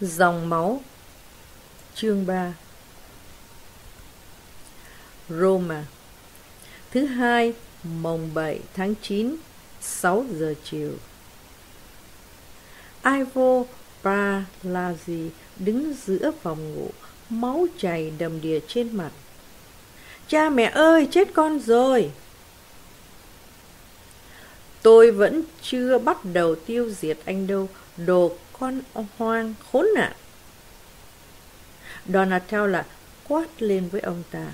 Dòng máu. Chương 3 Roma. Thứ hai, mồng 7 tháng 9, 6 giờ chiều. Ivo Palazzi đứng giữa phòng ngủ, máu chảy đầm đìa trên mặt. Cha mẹ ơi, chết con rồi! Tôi vẫn chưa bắt đầu tiêu diệt anh đâu, đồ con hoang khốn nạn. Donatella quát lên với ông ta.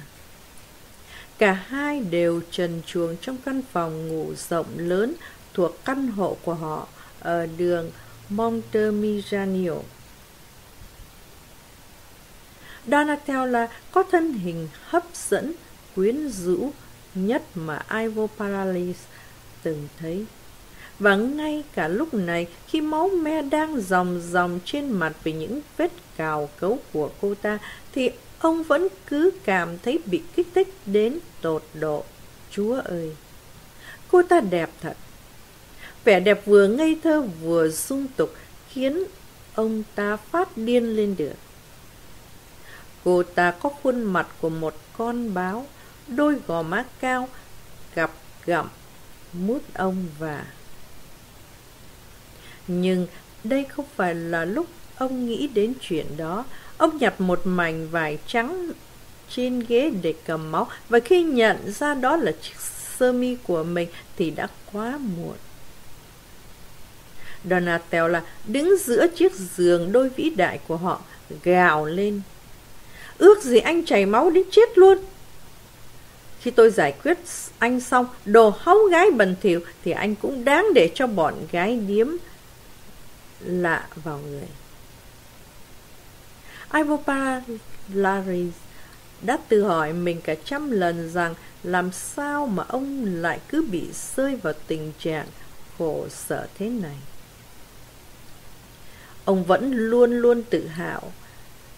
Cả hai đều trần chuồng trong căn phòng ngủ rộng lớn thuộc căn hộ của họ ở đường Montemiranio. Donatella có thân hình hấp dẫn, quyến rũ nhất mà Ivo Paralis từng thấy. Và ngay cả lúc này, khi máu me đang dòng dòng trên mặt vì những vết cào cấu của cô ta, thì ông vẫn cứ cảm thấy bị kích thích đến tột độ. Chúa ơi! Cô ta đẹp thật. Vẻ đẹp vừa ngây thơ vừa sung tục khiến ông ta phát điên lên được. Cô ta có khuôn mặt của một con báo, đôi gò má cao, cặp gặm, mút ông và nhưng đây không phải là lúc ông nghĩ đến chuyện đó. Ông nhặt một mảnh vải trắng trên ghế để cầm máu và khi nhận ra đó là chiếc sơ mi của mình thì đã quá muộn. Donatella đứng giữa chiếc giường đôi vĩ đại của họ, gào lên. Ước gì anh chảy máu đến chết luôn. Khi tôi giải quyết anh xong, đồ hấu gái bẩn thỉu thì anh cũng đáng để cho bọn gái điếm lạ vào người. Ivopalaris đã tự hỏi mình cả trăm lần rằng làm sao mà ông lại cứ bị rơi vào tình trạng khổ sở thế này. Ông vẫn luôn luôn tự hào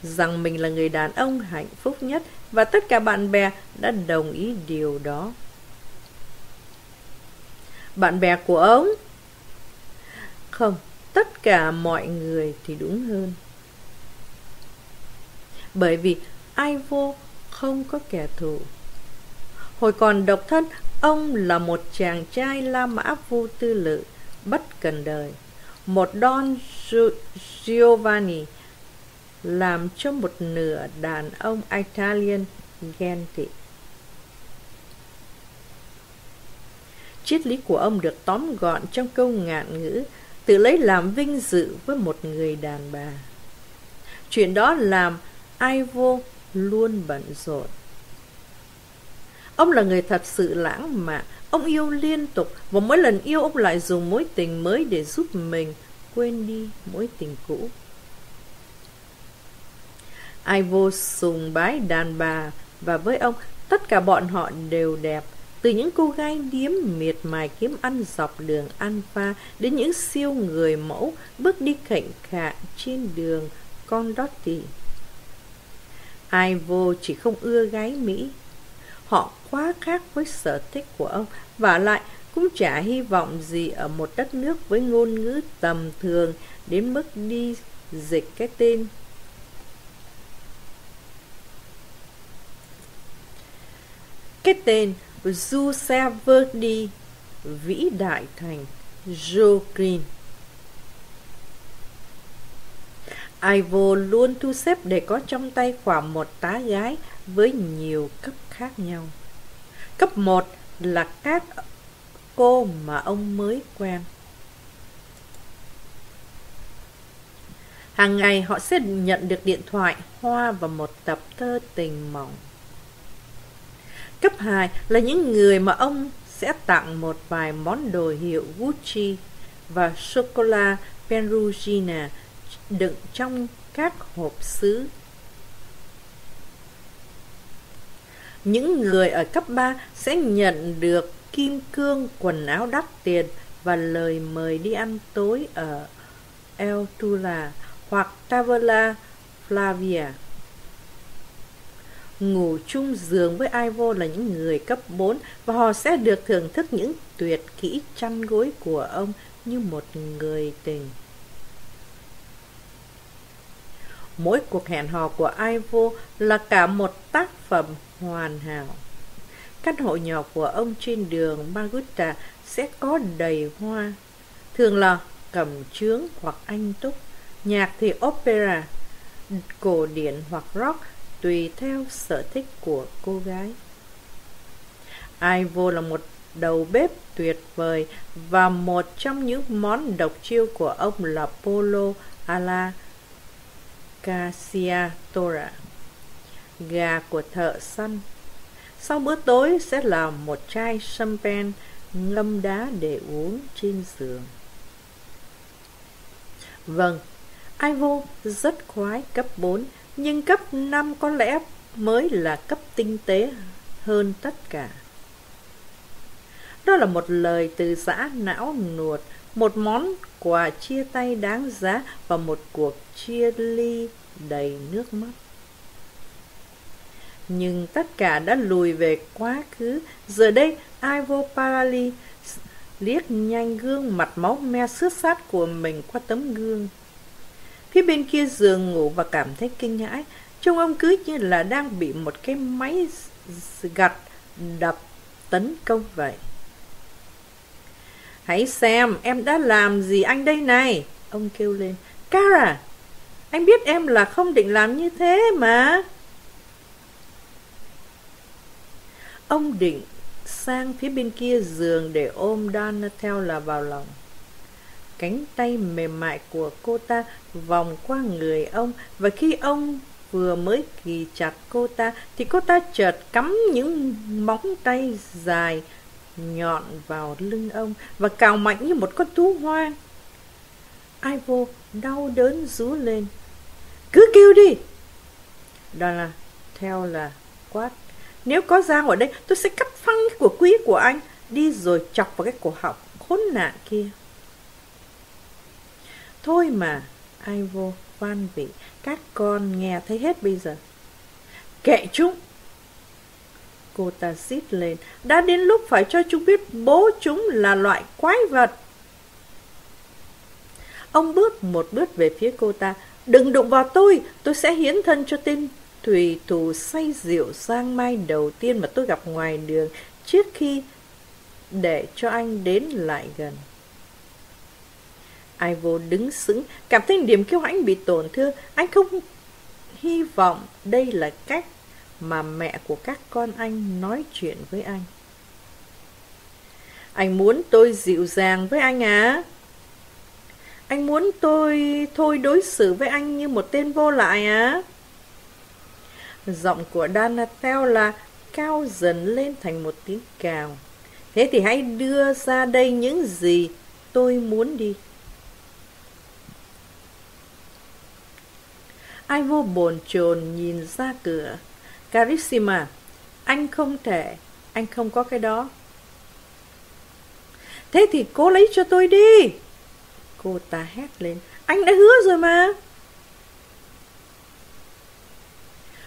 rằng mình là người đàn ông hạnh phúc nhất và tất cả bạn bè đã đồng ý điều đó. Bạn bè của ông? Không, tất cả mọi người thì đúng hơn. Bởi vì ai vô không có kẻ thù. Hồi còn độc thân, ông là một chàng trai La Mã vô tư lự, bất cần đời. Một Don Giovanni làm cho một nửa đàn ông Italian ghen tị. Triết lý của ông được tóm gọn trong câu ngạn ngữ tự lấy làm vinh dự với một người đàn bà. Chuyện đó làm Ivo luôn bận rộn. Ông là người thật sự lãng mạn, ông yêu liên tục và mỗi lần yêu ông lại dùng mối tình mới để giúp mình quên đi mối tình cũ. Ivo sùng bái đàn bà và với ông tất cả bọn họ đều đẹp từ những cô gái điếm miệt mài kiếm ăn dọc đường Alpha đến những siêu người mẫu bước đi khệnh khạng trên đường Condotti. Ai vô chỉ không ưa gái Mỹ. Họ quá khác với sở thích của ông và lại cũng chả hy vọng gì ở một đất nước với ngôn ngữ tầm thường đến mức đi dịch cái tên cái tên Giuseppe Verdi, vĩ đại thành Joe Green. Ivo luôn thu xếp để có trong tay khoảng một tá gái với nhiều cấp khác nhau. Cấp 1 là các cô mà ông mới quen. Hàng ngày họ sẽ nhận được điện thoại, hoa và một tập thơ tình mỏng. Cấp 2 là những người mà ông sẽ tặng một vài món đồ hiệu Gucci và sô-cô-la Perugina đựng trong các hộp sứ. Những người ở cấp 3 sẽ nhận được kim cương, quần áo đắt tiền và lời mời đi ăn tối ở El Tula hoặc Tavola Flavia. Ngủ chung giường với Ivo là những người cấp 4 và họ sẽ được thưởng thức những tuyệt kỹ chăn gối của ông như một người tình. Mỗi cuộc hẹn hò của Ivo là cả một tác phẩm hoàn hảo. Căn hộ nhỏ của ông trên đường Margutta sẽ có đầy hoa. Thường là cầm chướng hoặc anh túc, nhạc thì opera, cổ điển hoặc rock tùy theo sở thích của cô gái. Ivo là một đầu bếp tuyệt vời và một trong những món độc chiêu của ông là polo à alla Cassiatora, gà của thợ săn. Sau bữa tối sẽ là một chai champagne ngâm đá để uống trên giường. Vâng, Ivo rất khoái cấp 4, nhưng cấp 5 có lẽ mới là cấp tinh tế hơn tất cả. Đó là một lời từ giã não nuột, một món quà chia tay đáng giá và một cuộc chia ly đầy nước mắt. Nhưng tất cả đã lùi về quá khứ. Giờ đây, Ivo Parali liếc nhanh gương mặt máu me sướt sát của mình qua tấm gương. Phía bên kia giường ngủ và cảm thấy kinh hãi, trông ông cứ như là đang bị một cái máy gặt đập tấn công vậy. Hãy xem em đã làm gì anh đây này? Ông kêu lên. Cara Anh biết em là không định làm như thế mà. Ông định sang phía bên kia giường để ôm Donatella vào lòng. Cánh tay mềm mại của cô ta vòng qua người ông Và khi ông vừa mới kỳ chặt cô ta Thì cô ta chợt cắm những móng tay dài nhọn vào lưng ông và cào mạnh như một con thú hoang. Ivo đau đớn rú lên. Cứ kêu đi! Đó là, theo là quát. Nếu có dao ở đây, tôi sẽ cắt phăng của quý của anh, đi rồi chọc vào cái cổ họng khốn nạn kia. Thôi mà, Ivo van vị, các con nghe thấy hết bây giờ. Kệ chúng! Cô ta xít lên. Đã đến lúc phải cho chúng biết bố chúng là loại quái vật. Ông bước một bước về phía cô ta. Đừng đụng vào tôi, tôi sẽ hiến thân cho tên thủy thủ say rượu sang mai đầu tiên mà tôi gặp ngoài đường trước khi để cho anh đến lại gần. Ivo đứng sững, cảm thấy điểm kiêu hãnh bị tổn thương. Anh không hy vọng đây là cách mà mẹ của các con anh nói chuyện với anh. Anh muốn tôi dịu dàng với anh à? Anh muốn tôi thôi đối xử với anh như một tên vô lại à? Giọng của Danatel là cao dần lên thành một tiếng cào. Thế thì hãy đưa ra đây những gì tôi muốn đi. Ivo bồn chồn nhìn ra cửa. Carissima, anh không thể, anh không có cái đó. Thế thì cô lấy cho tôi đi. Cô ta hét lên, anh đã hứa rồi mà.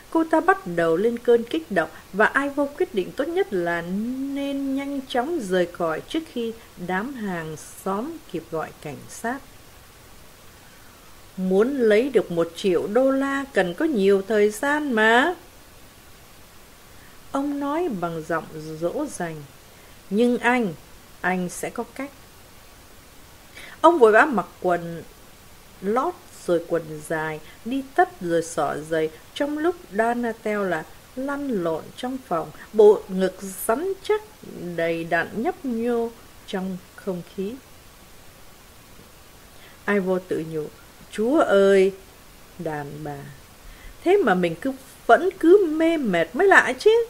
Cô ta bắt đầu lên cơn kích động và Ivo quyết định tốt nhất là nên nhanh chóng rời khỏi trước khi đám hàng xóm kịp gọi cảnh sát. Muốn lấy được một triệu đô la cần có nhiều thời gian mà. Ông nói bằng giọng dỗ dành Nhưng anh, anh sẽ có cách. Ông vội vã mặc quần lót rồi quần dài Đi tất rồi xỏ giày. Trong lúc Donatel là lăn lộn trong phòng Bộ ngực rắn chắc đầy đặn nhấp nhô trong không khí. Ai vô tự nhủ Chúa ơi Đàn bà Thế mà mình cứ vẫn cứ mê mệt mới lạ chứ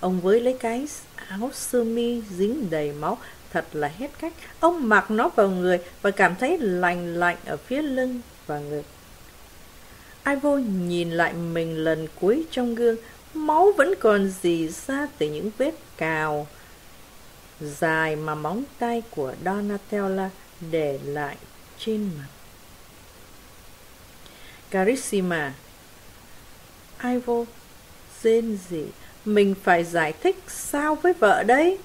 Ông với lấy cái áo sơ mi dính đầy máu, thật là hết cách. Ông mặc nó vào người và cảm thấy lạnh lạnh ở phía lưng và ngực. Ai vô nhìn lại mình lần cuối trong gương, máu vẫn còn dì ra từ những vết cào dài mà móng tay của Donatella để lại trên mặt. Carissima Ivo Dên gì mình phải giải thích sao với vợ đấy?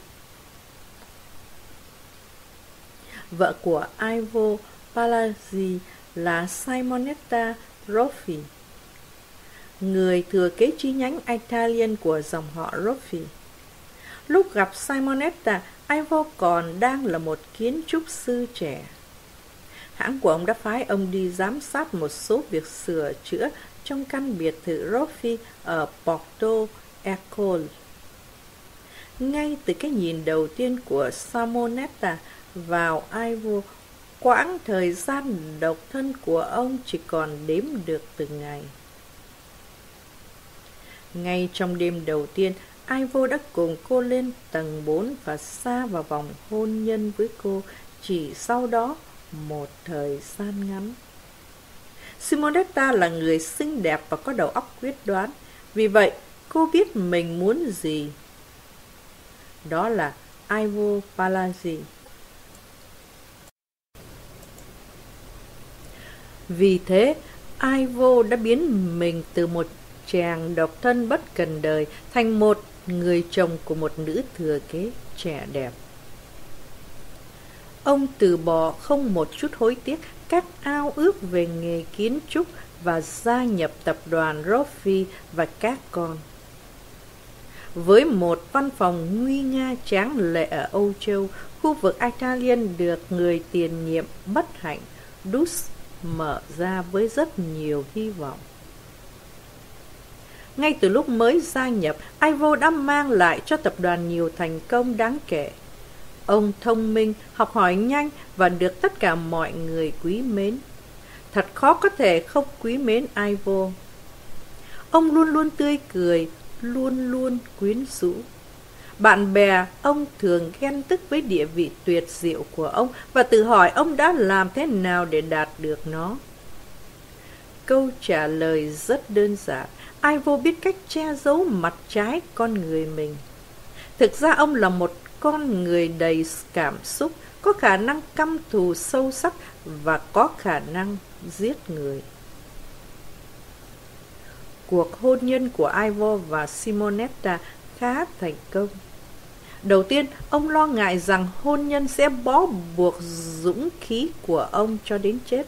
Vợ của Ivo Palazzi là Simonetta Roffi, người thừa kế chi nhánh Italian của dòng họ Roffi. Lúc gặp Simonetta, Ivo còn đang là một kiến trúc sư trẻ. Hãng của ông đã phái ông đi giám sát một số việc sửa chữa trong căn biệt thự Roffi ở Porto Ecole. Ngay từ cái nhìn đầu tiên của Samonetta vào Ivo, quãng thời gian độc thân của ông chỉ còn đếm được từng ngày. Ngay trong đêm đầu tiên, Ivo đã cùng cô lên tầng 4 và xa vào vòng hôn nhân với cô chỉ sau đó một thời gian ngắn. Simonetta là người xinh đẹp và có đầu óc quyết đoán. Vì vậy, cô biết mình muốn gì. Đó là Ivo Palazzi. Vì thế, Ivo đã biến mình từ một chàng độc thân bất cần đời thành một người chồng của một nữ thừa kế trẻ đẹp. Ông từ bỏ không một chút hối tiếc các ao ước về nghề kiến trúc và gia nhập tập đoàn Roffi và các con. Với một văn phòng nguy nga tráng lệ ở Âu Châu, khu vực Italian được người tiền nhiệm bất hạnh Dus mở ra với rất nhiều hy vọng. Ngay từ lúc mới gia nhập, Ivo đã mang lại cho tập đoàn nhiều thành công đáng kể. Ông thông minh, học hỏi nhanh và được tất cả mọi người quý mến. Thật khó có thể không quý mến ai vô Ông luôn luôn tươi cười, luôn luôn quyến rũ. Bạn bè ông thường ghen tức với địa vị tuyệt diệu của ông và tự hỏi ông đã làm thế nào để đạt được nó. Câu trả lời rất đơn giản. ai vô biết cách che giấu mặt trái con người mình. Thực ra ông là một con người đầy cảm xúc, có khả năng căm thù sâu sắc và có khả năng giết người. Cuộc hôn nhân của Ivo và Simonetta khá thành công. Đầu tiên, ông lo ngại rằng hôn nhân sẽ bó buộc dũng khí của ông cho đến chết.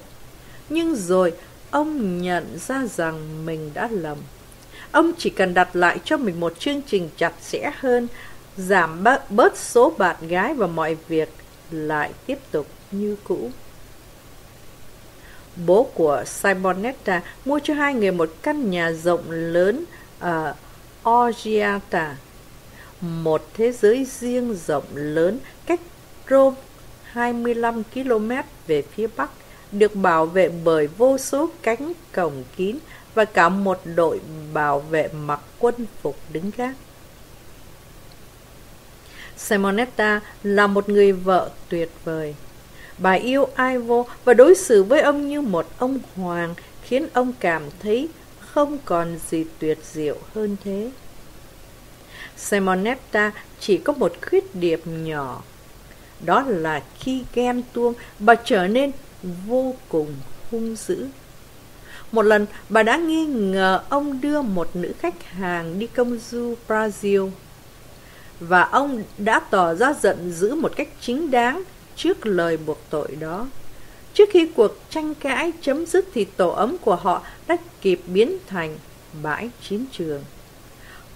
Nhưng rồi, ông nhận ra rằng mình đã lầm. Ông chỉ cần đặt lại cho mình một chương trình chặt chẽ hơn, giảm bớt số bạn gái và mọi việc lại tiếp tục như cũ. Bố của Simonetta mua cho hai người một căn nhà rộng lớn ở Orgiata, một thế giới riêng rộng lớn cách Rome 25 km về phía bắc, được bảo vệ bởi vô số cánh cổng kín và cả một đội bảo vệ mặc quân phục đứng gác. Simonetta là một người vợ tuyệt vời. Bà yêu Ivo và đối xử với ông như một ông hoàng, khiến ông cảm thấy không còn gì tuyệt diệu hơn thế. Simonetta chỉ có một khuyết điểm nhỏ. Đó là khi ghen tuông, bà trở nên vô cùng hung dữ. Một lần, bà đã nghi ngờ ông đưa một nữ khách hàng đi công du Brazil. Và ông đã tỏ ra giận dữ một cách chính đáng trước lời buộc tội đó. Trước khi cuộc tranh cãi chấm dứt thì tổ ấm của họ đã kịp biến thành bãi chiến trường.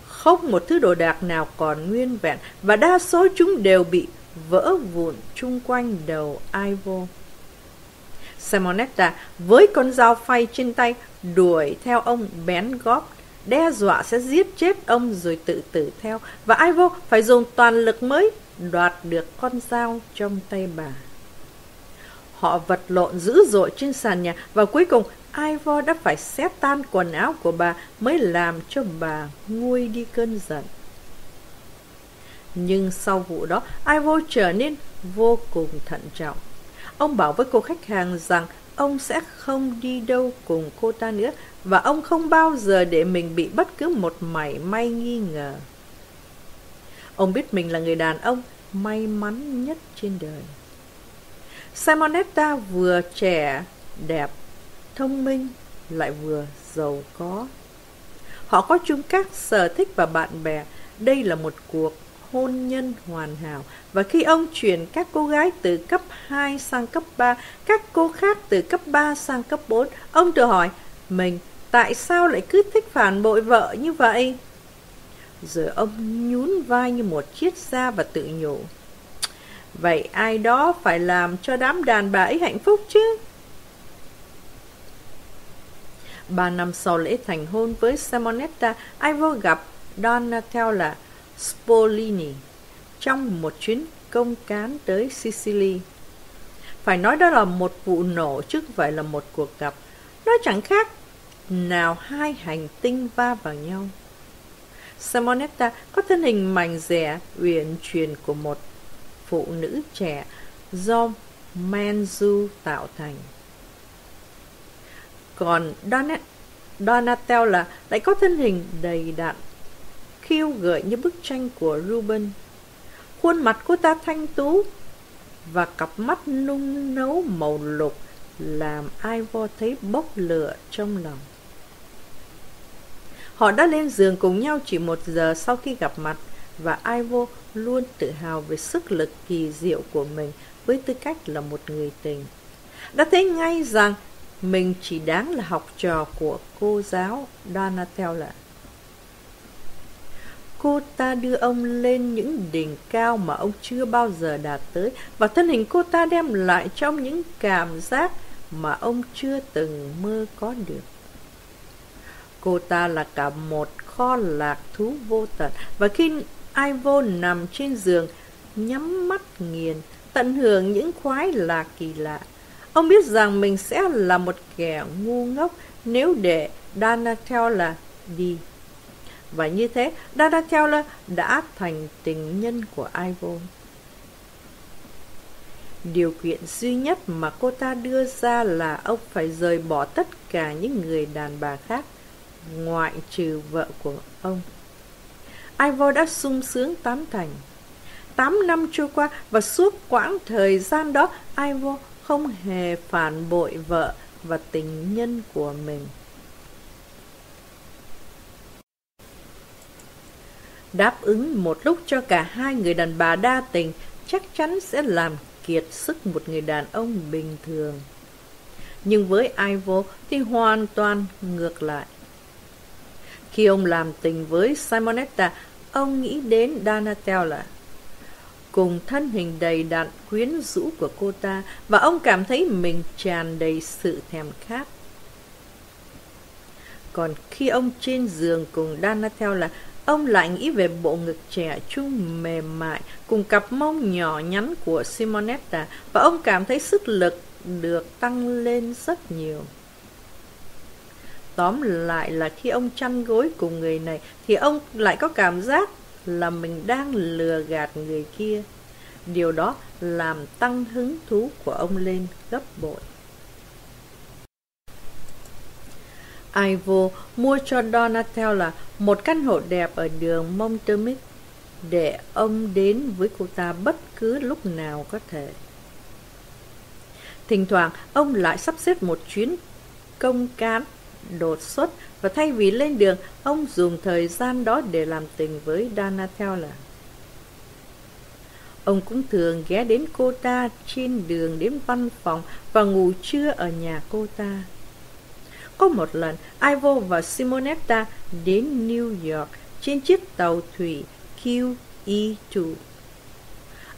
Không một thứ đồ đạc nào còn nguyên vẹn và đa số chúng đều bị vỡ vụn chung quanh đầu Ivo. Simonetta với con dao phay trên tay đuổi theo ông bén góp, đe dọa sẽ giết chết ông rồi tự tử theo và Ivo phải dùng toàn lực mới đoạt được con dao trong tay bà. Họ vật lộn dữ dội trên sàn nhà và cuối cùng Ivo đã phải xé tan quần áo của bà mới làm cho bà nguôi đi cơn giận. Nhưng sau vụ đó, Ivo trở nên vô cùng thận trọng. Ông bảo với cô khách hàng rằng ông sẽ không đi đâu cùng cô ta nữa và ông không bao giờ để mình bị bất cứ một mảy may nghi ngờ. Ông biết mình là người đàn ông may mắn nhất trên đời. Simonetta vừa trẻ, đẹp, thông minh, lại vừa giàu có. Họ có chung các sở thích và bạn bè. Đây là một cuộc hôn nhân hoàn hảo. Và khi ông chuyển các cô gái từ cấp 2 sang cấp 3, các cô khác từ cấp 3 sang cấp 4, ông tự hỏi, mình tại sao lại cứ thích phản bội vợ như vậy? Rồi ông nhún vai như một chiếc da và tự nhủ. Vậy ai đó phải làm cho đám đàn bà ấy hạnh phúc chứ? Ba năm sau lễ thành hôn với Simonetta, Ivo gặp Donatella Spolini trong một chuyến công cán tới Sicily. Phải nói đó là một vụ nổ chứ không phải là một cuộc gặp. Nó chẳng khác nào hai hành tinh va vào nhau. Simonetta có thân hình mảnh dẻ, uyển chuyển của một phụ nữ trẻ do Manzu tạo thành. Còn Donet, Donatella lại có thân hình đầy đặn, khiêu gợi như bức tranh của Ruben. Khuôn mặt cô ta thanh tú và cặp mắt nung nấu màu lục làm Ivor thấy bốc lửa trong lòng. Họ đã lên giường cùng nhau chỉ một giờ sau khi gặp mặt và Ivo luôn tự hào về sức lực kỳ diệu của mình với tư cách là một người tình. Đã thấy ngay rằng mình chỉ đáng là học trò của cô giáo Donatella. Cô ta đưa ông lên những đỉnh cao mà ông chưa bao giờ đạt tới. Và thân hình cô ta đem lại trong những cảm giác mà ông chưa từng mơ có được. Cô ta là cả một kho lạc thú vô tận. Và khi Ivo nằm trên giường, nhắm mắt nghiền, tận hưởng những khoái lạc kỳ lạ. Ông biết rằng mình sẽ là một kẻ ngu ngốc nếu để Donatella đi và như thế Donatella đã thành tình nhân của Ivo Điều kiện duy nhất mà cô ta đưa ra là ông phải rời bỏ tất cả những người đàn bà khác, ngoại trừ vợ của ông. Ivo đã sung sướng tán thành. Tám năm trôi qua và suốt quãng thời gian đó Ivo không hề phản bội vợ và tình nhân của mình. Đáp ứng một lúc cho cả hai người đàn bà đa tình chắc chắn sẽ làm kiệt sức một người đàn ông bình thường. Nhưng với Ivo thì hoàn toàn ngược lại. Khi ông làm tình với Simonetta, ông nghĩ đến Donatella. Cùng thân hình đầy đặn quyến rũ của cô ta và ông cảm thấy mình tràn đầy sự thèm khát. Còn khi ông trên giường cùng Donatella, ông lại nghĩ về bộ ngực trẻ trung mềm mại cùng cặp mông nhỏ nhắn của Simonetta và ông cảm thấy sức lực được tăng lên rất nhiều. Tóm lại là khi ông chăn gối cùng người này thì ông lại có cảm giác là mình đang lừa gạt người kia. Điều đó làm tăng hứng thú của ông lên gấp bội. Ivo mua cho Donatella một căn hộ đẹp ở đường Montemic để ông đến với cô ta bất cứ lúc nào có thể. Thỉnh thoảng, ông lại sắp xếp một chuyến công cán đột xuất và thay vì lên đường, ông dùng thời gian đó để làm tình với Donatella. Ông cũng thường ghé đến cô ta trên đường đến văn phòng và ngủ trưa ở nhà cô ta. Có một lần, Ivo và Simonetta đến New York trên chiếc tàu thủy QE2.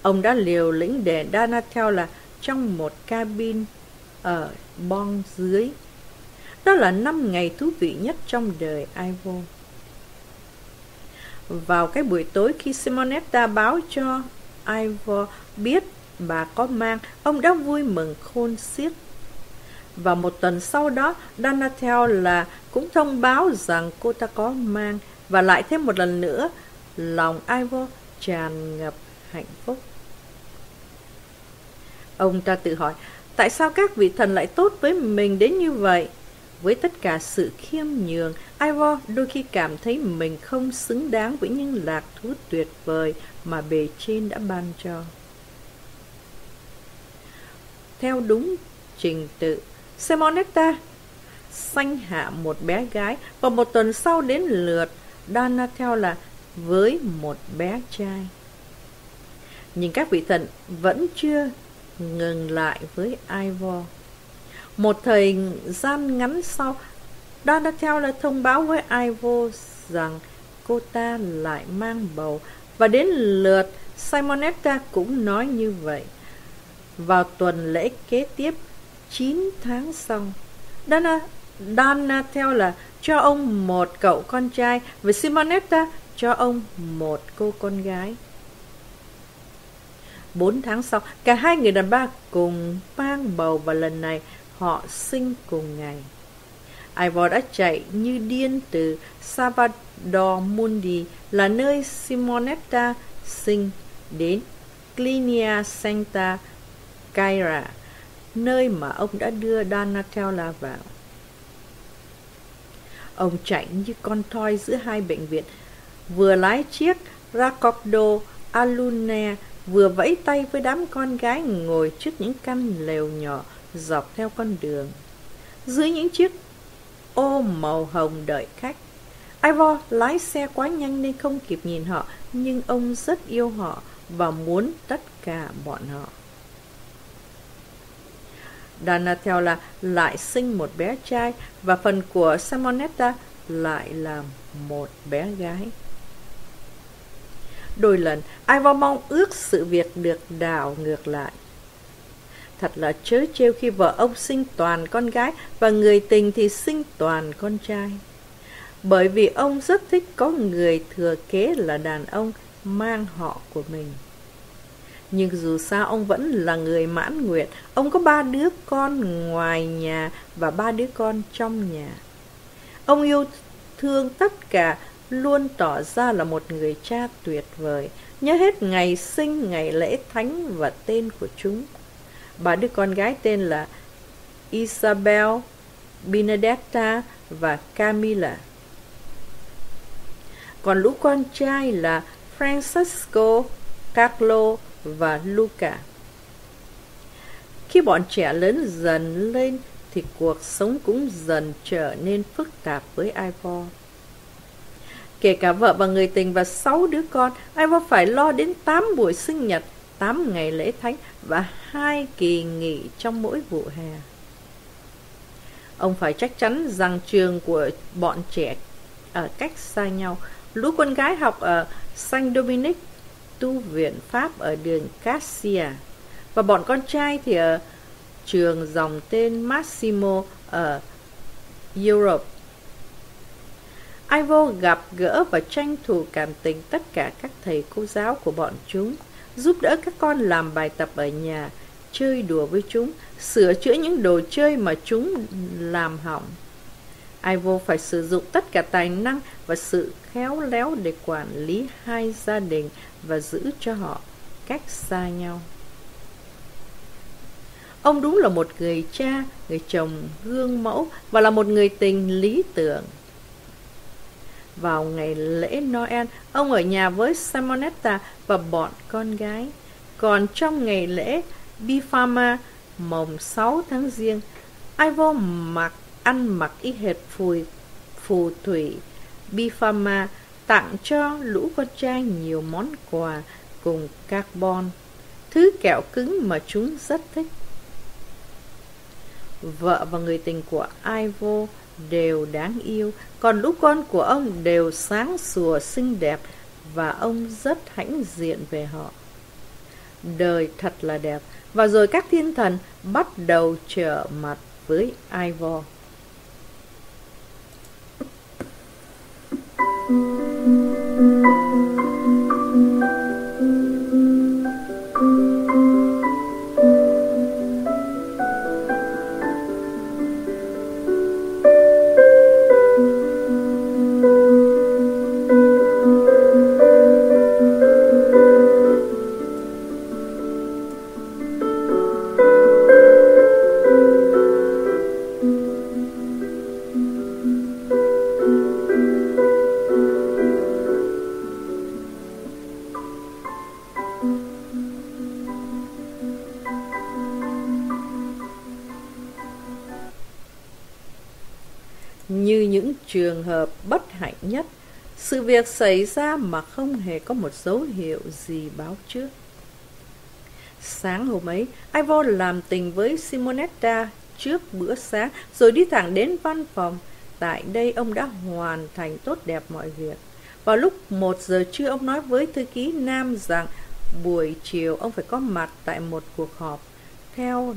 Ông đã liều lĩnh để Donatella trong một cabin ở bong dưới đó là năm ngày thú vị nhất trong đời Ivo. Vào cái buổi tối khi Simonetta báo cho Ivo biết bà có mang, ông đã vui mừng khôn xiết. Và một tuần sau đó, Donatella cũng thông báo rằng cô ta có mang và lại thêm một lần nữa, lòng ivor tràn ngập hạnh phúc. Ông ta tự hỏi, tại sao các vị thần lại tốt với mình đến như vậy? Với tất cả sự khiêm nhường, Ivor đôi khi cảm thấy mình không xứng đáng với những lạc thú tuyệt vời mà bề trên đã ban cho. Theo đúng trình tự, Simonetta sanh hạ một bé gái và một tuần sau đến lượt Donatella với một bé trai. Nhưng các vị thần vẫn chưa ngừng lại với Ivor. Một thời gian ngắn sau, Donatella thông báo với Ivo rằng cô ta lại mang bầu và đến lượt Simonetta cũng nói như vậy. Vào tuần lễ kế tiếp, 9 tháng sau, Donna, là cho ông một cậu con trai và Simonetta cho ông một cô con gái. Bốn tháng sau, cả hai người đàn bà cùng mang bầu và lần này họ sinh cùng ngày. Ivor đã chạy như điên từ Salvador Mundi là nơi Simonetta sinh đến Clinia Santa Caira, nơi mà ông đã đưa Donatella vào. Ông chạy như con thoi giữa hai bệnh viện, vừa lái chiếc Raccordo Alune, vừa vẫy tay với đám con gái ngồi trước những căn lều nhỏ dọc theo con đường. Dưới những chiếc ô màu hồng đợi khách. Ivor lái xe quá nhanh nên không kịp nhìn họ, nhưng ông rất yêu họ và muốn tất cả bọn họ. Donatella lại sinh một bé trai và phần của Simonetta lại là một bé gái. Đôi lần, Ivor mong ước sự việc được đảo ngược lại. Thật là chớ trêu khi vợ ông sinh toàn con gái và người tình thì sinh toàn con trai. Bởi vì ông rất thích có người thừa kế là đàn ông mang họ của mình. Nhưng dù sao ông vẫn là người mãn nguyện, ông có ba đứa con ngoài nhà và ba đứa con trong nhà. Ông yêu thương tất cả, luôn tỏ ra là một người cha tuyệt vời, nhớ hết ngày sinh, ngày lễ thánh và tên của chúng. Ba đứa con gái tên là Isabel, Benedetta và Camilla. Còn lũ con trai là Francesco, Carlo và Luca. Khi bọn trẻ lớn dần lên thì cuộc sống cũng dần trở nên phức tạp với Ivor. Kể cả vợ và người tình và sáu đứa con, Ivor phải lo đến tám buổi sinh nhật 8 ngày lễ thánh và hai kỳ nghỉ trong mỗi vụ hè. Ông phải chắc chắn rằng trường của bọn trẻ ở cách xa nhau. Lũ con gái học ở Saint Dominic, tu viện Pháp ở đường Cassia. Và bọn con trai thì ở trường dòng tên Massimo ở Europe. Ivo gặp gỡ và tranh thủ cảm tình tất cả các thầy cô giáo của bọn chúng giúp đỡ các con làm bài tập ở nhà, chơi đùa với chúng, sửa chữa những đồ chơi mà chúng làm hỏng. Ivo phải sử dụng tất cả tài năng và sự khéo léo để quản lý hai gia đình và giữ cho họ cách xa nhau. Ông đúng là một người cha, người chồng gương mẫu và là một người tình lý tưởng. Vào ngày lễ Noel, ông ở nhà với Simonetta và bọn con gái. Còn trong ngày lễ Bifama, mồng 6 tháng riêng, Ivo mặc ăn mặc y hệt phù phù thủy Bifama tặng cho lũ con trai nhiều món quà cùng carbon, thứ kẹo cứng mà chúng rất thích. Vợ và người tình của Ivo đều đáng yêu, còn lũ con của ông đều sáng sủa xinh đẹp và ông rất hãnh diện về họ. Đời thật là đẹp, và rồi các thiên thần bắt đầu trở mặt với Ivor. Như trường hợp bất hạnh nhất, sự việc xảy ra mà không hề có một dấu hiệu gì báo trước. Sáng hôm ấy, Ivor làm tình với Simonetta trước bữa sáng, rồi đi thẳng đến văn phòng. tại đây ông đã hoàn thành tốt đẹp mọi việc. Vào lúc một giờ trưa ông nói với thư ký Nam rằng buổi chiều ông phải có mặt tại một cuộc họp theo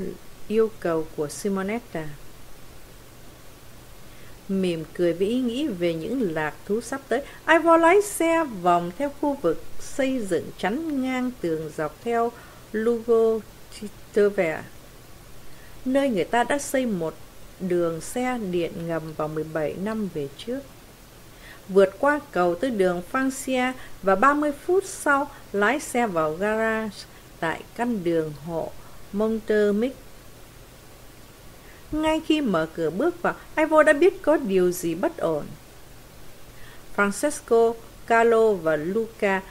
yêu cầu của Simonetta. Mỉm cười với ý nghĩ về những lạc thú sắp tới, Ivor lái xe vòng theo khu vực xây dựng chắn ngang tường dọc theo Lugo Titervere, nơi người ta đã xây một đường xe điện ngầm vào 17 năm về trước. Vượt qua cầu tới đường Francia và 30 phút sau lái xe vào garage tại căn đường hộ Montermic. Ngay khi mở cửa bước vào, Ivo đã biết có điều gì bất ổn. Francesco, Carlo và Luca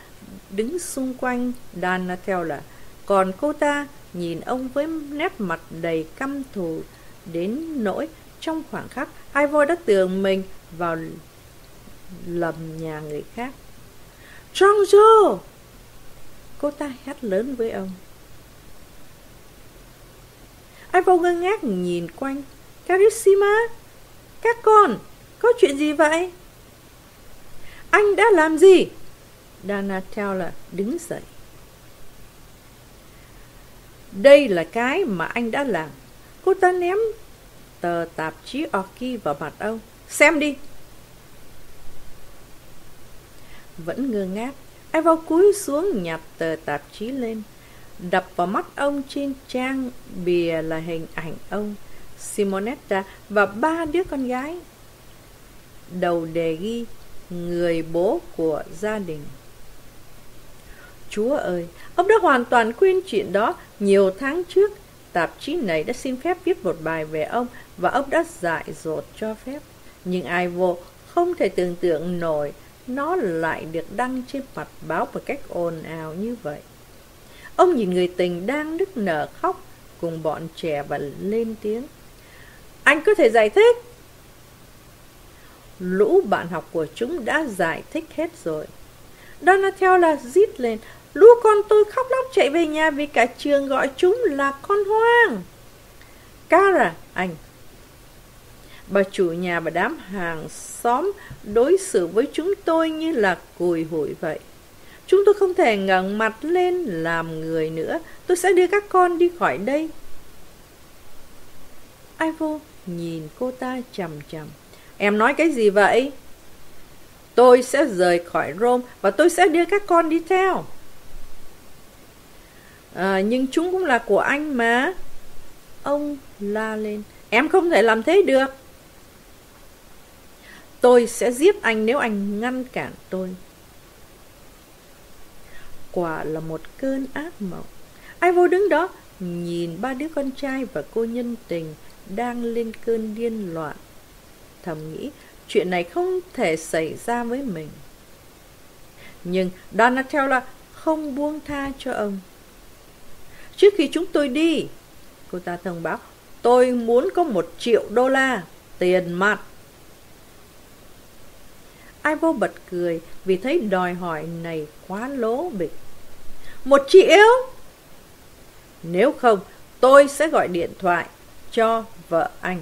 đứng xung quanh Donatella, còn cô ta nhìn ông với nét mặt đầy căm thù đến nỗi trong khoảng khắc Ivo đã tưởng mình vào lầm nhà người khác. Giorgio! Cô ta hét lớn với ông. Ivo ngơ ngác nhìn quanh. Carissima! Các con! Có chuyện gì vậy? Anh đã làm gì? Donatella đứng dậy. Đây là cái mà anh đã làm. Cô ta ném tờ tạp chí Orki vào mặt ông. Xem đi. Vẫn ngơ ngác, Ivo cúi xuống nhặt tờ tạp chí lên. Đập vào mắt ông trên trang bìa là hình ảnh ông, Simonetta và ba đứa con gái. Đầu đề ghi người bố của gia đình. Chúa ơi, ông đã hoàn toàn quên chuyện đó nhiều tháng trước. Tạp chí này đã xin phép viết một bài về ông và ông đã dại dột cho phép. Nhưng ai vô không thể tưởng tượng nổi nó lại được đăng trên mặt báo một cách ồn ào như vậy. Ông nhìn người tình đang nức nở khóc cùng bọn trẻ và lên tiếng. Anh có thể giải thích. Lũ bạn học của chúng đã giải thích hết rồi. Donatella rít lên. Lũ con tôi khóc lóc chạy về nhà vì cả trường gọi chúng là con hoang. Cara, anh. Bà chủ nhà và đám hàng xóm đối xử với chúng tôi như là cùi hủi vậy. Chúng tôi không thể ngẩng mặt lên làm người nữa. Tôi sẽ đưa các con đi khỏi đây. Ivo nhìn cô ta chầm chầm. Em nói cái gì vậy? Tôi sẽ rời khỏi Rome và tôi sẽ đưa các con đi theo. À, nhưng chúng cũng là của anh mà. Ông la lên. Em không thể làm thế được. Tôi sẽ giết anh nếu anh ngăn cản tôi. Quả là một cơn ác mộng. Ai vô đứng đó, nhìn ba đứa con trai và cô nhân tình đang lên cơn điên loạn. Thầm nghĩ, chuyện này không thể xảy ra với mình. Nhưng Donatella không buông tha cho ông. Trước khi chúng tôi đi, cô ta thông báo, tôi muốn có một triệu đô la, tiền mặt. Ai vô bật cười vì thấy đòi hỏi này quá lố bịch. Một triệu? Nếu không, tôi sẽ gọi điện thoại cho vợ anh.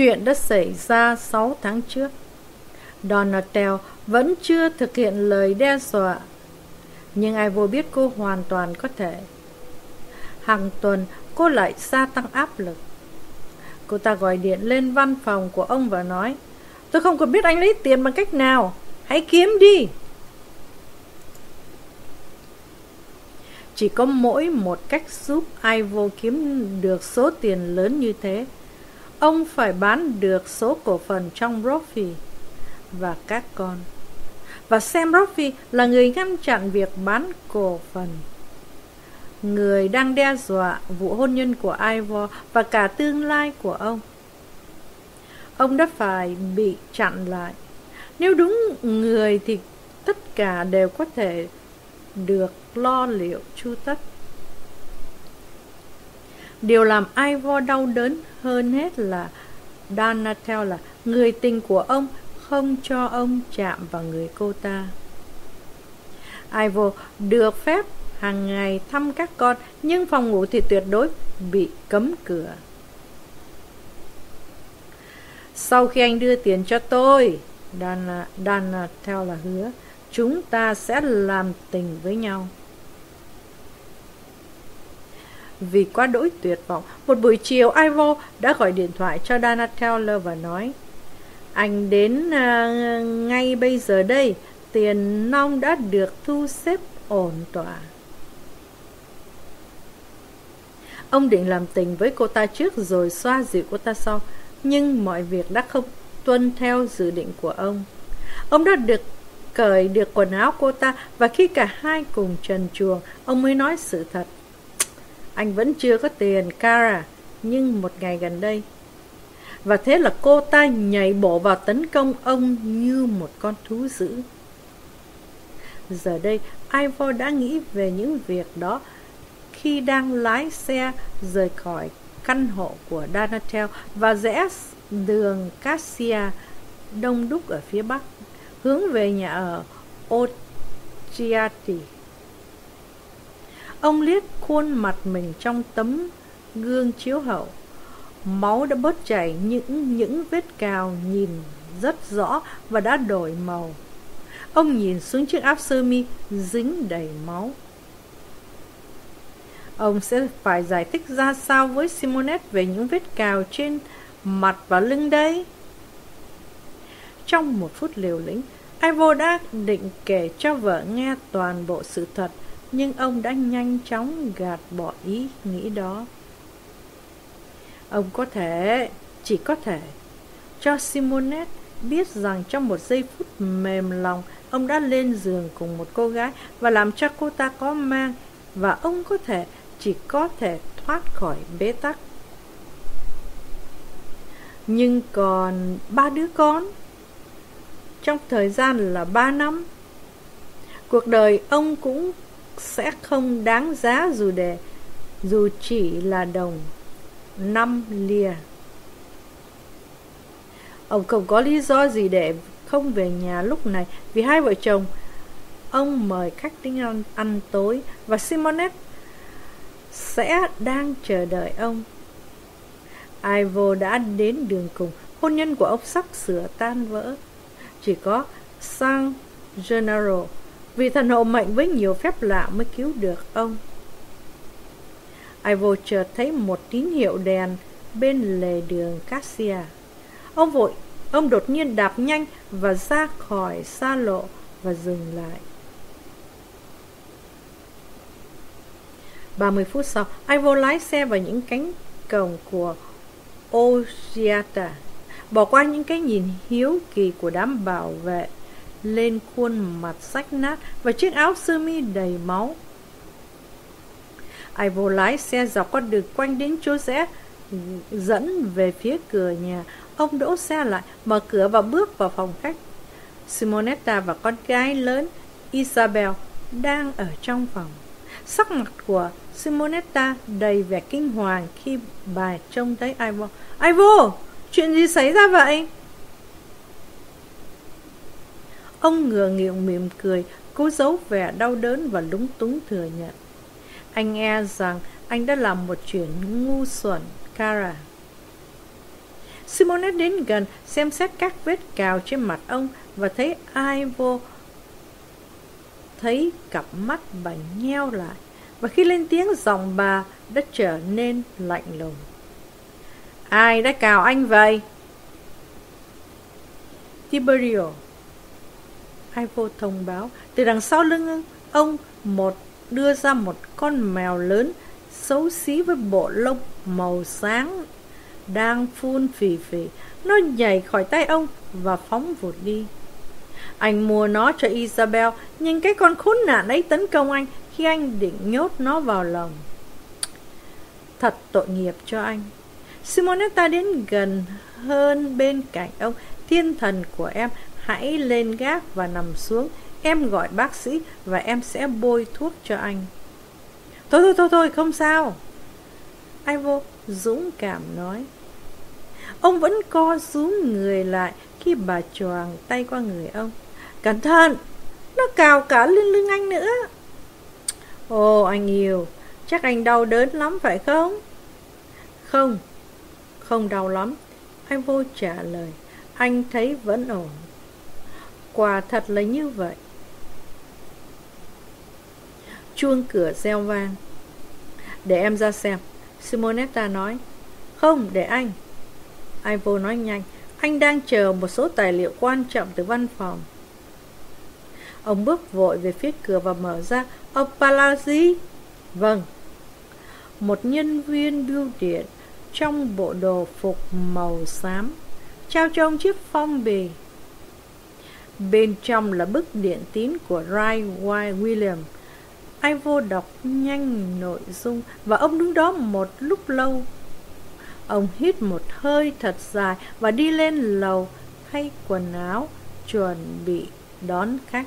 Chuyện đã xảy ra 6 tháng trước. Donatel vẫn chưa thực hiện lời đe dọa, nhưng ai vô biết cô hoàn toàn có thể. Hàng tuần, cô lại gia tăng áp lực. Cô ta gọi điện lên văn phòng của ông và nói, Tôi không còn biết anh lấy tiền bằng cách nào, hãy kiếm đi. Chỉ có mỗi một cách giúp Ivo kiếm được số tiền lớn như thế ông phải bán được số cổ phần trong Rofi và các con. Và Sam Rofi là người ngăn chặn việc bán cổ phần. Người đang đe dọa vụ hôn nhân của Ivor và cả tương lai của ông. Ông đã phải bị chặn lại. Nếu đúng người thì tất cả đều có thể được lo liệu chu tất. Điều làm Ivor đau đớn hơn hết là Donatel là người tình của ông không cho ông chạm vào người cô ta. Ivor được phép hàng ngày thăm các con nhưng phòng ngủ thì tuyệt đối bị cấm cửa. Sau khi anh đưa tiền cho tôi, Dana, Dana theo là hứa, chúng ta sẽ làm tình với nhau. Vì quá đỗi tuyệt vọng, một buổi chiều Ivo đã gọi điện thoại cho Dana Taylor và nói Anh đến à, ngay bây giờ đây, tiền nong đã được thu xếp ổn tỏa. Ông định làm tình với cô ta trước rồi xoa dịu cô ta sau, nhưng mọi việc đã không tuân theo dự định của ông. Ông đã được cởi được quần áo cô ta và khi cả hai cùng trần chuồng, ông mới nói sự thật. Anh vẫn chưa có tiền, Cara, nhưng một ngày gần đây. Và thế là cô ta nhảy bổ vào tấn công ông như một con thú dữ. Giờ đây, Ivor đã nghĩ về những việc đó khi đang lái xe rời khỏi căn hộ của Danatel và rẽ đường Cassia đông đúc ở phía bắc, hướng về nhà ở Ochiati. Ông liếc khuôn mặt mình trong tấm gương chiếu hậu. Máu đã bớt chảy những những vết cào nhìn rất rõ và đã đổi màu. Ông nhìn xuống chiếc áo sơ mi dính đầy máu. Ông sẽ phải giải thích ra sao với Simonet về những vết cào trên mặt và lưng đây? Trong một phút liều lĩnh, Ivo đã định kể cho vợ nghe toàn bộ sự thật, nhưng ông đã nhanh chóng gạt bỏ ý nghĩ đó. Ông có thể, chỉ có thể, cho Simonet biết rằng trong một giây phút mềm lòng, ông đã lên giường cùng một cô gái và làm cho cô ta có mang, và ông có thể, chỉ có thể thoát khỏi bế tắc. Nhưng còn ba đứa con Trong thời gian là ba năm Cuộc đời ông cũng sẽ không đáng giá dù để Dù chỉ là đồng năm lìa Ông không có lý do gì để không về nhà lúc này Vì hai vợ chồng Ông mời khách đến ăn, ăn tối Và Simonet sẽ đang chờ đợi ông. Ivo đã đến đường cùng, hôn nhân của ông sắp sửa tan vỡ. Chỉ có San Gennaro, vị thần hộ mệnh với nhiều phép lạ mới cứu được ông. Ivo chợt thấy một tín hiệu đèn bên lề đường Cassia. Ông vội, ông đột nhiên đạp nhanh và ra khỏi xa lộ và dừng lại. 30 phút sau, Ivo lái xe vào những cánh cổng của Ogiata Bỏ qua những cái nhìn hiếu kỳ của đám bảo vệ lên khuôn mặt sách nát Và chiếc áo sơ mi đầy máu Ivo lái xe dọc con đường quanh đến chỗ rẽ Dẫn về phía cửa nhà Ông đỗ xe lại Mở cửa và bước vào phòng khách Simonetta và con gái lớn Isabel đang ở trong phòng Sắc mặt của Simonetta đầy vẻ kinh hoàng khi bà trông thấy Ivo. Ivo, chuyện gì xảy ra vậy? Ông ngừa nghịu mỉm cười, cố giấu vẻ đau đớn và lúng túng thừa nhận. Anh e rằng anh đã làm một chuyện ngu xuẩn, Cara. Simonet đến gần, xem xét các vết cào trên mặt ông và thấy Ivo thấy cặp mắt bà nheo lại và khi lên tiếng giọng bà đã trở nên lạnh lùng. Ai đã cào anh vậy? Tiberio. Ivo thông báo, từ đằng sau lưng ông một đưa ra một con mèo lớn xấu xí với bộ lông màu sáng đang phun phì phì. Nó nhảy khỏi tay ông và phóng vụt đi. Anh mua nó cho Isabel, nhưng cái con khốn nạn ấy tấn công anh khi anh định nhốt nó vào lòng. Thật tội nghiệp cho anh. Simonetta đến gần hơn bên cạnh ông. Thiên thần của em, hãy lên gác và nằm xuống. Em gọi bác sĩ và em sẽ bôi thuốc cho anh. Thôi thôi thôi thôi, không sao. Ivo dũng cảm nói. Ông vẫn co rúm người lại khi bà choàng tay qua người ông. Cẩn thận, nó cào cả lên lưng anh nữa. Ồ, anh yêu, chắc anh đau đớn lắm phải không? Không, không đau lắm. Anh vô trả lời, anh thấy vẫn ổn. Quả thật là như vậy. Chuông cửa reo vang. Để em ra xem. Simonetta nói. Không, để anh. Ivo nói nhanh. Anh đang chờ một số tài liệu quan trọng từ văn phòng. Ông bước vội về phía cửa và mở ra. Ông Palazzi? Vâng. Một nhân viên bưu điện trong bộ đồ phục màu xám trao cho ông chiếc phong bì. Bên trong là bức điện tín của Ray White William. Ai vô đọc nhanh nội dung và ông đứng đó một lúc lâu. Ông hít một hơi thật dài và đi lên lầu thay quần áo, chuẩn bị đón khách.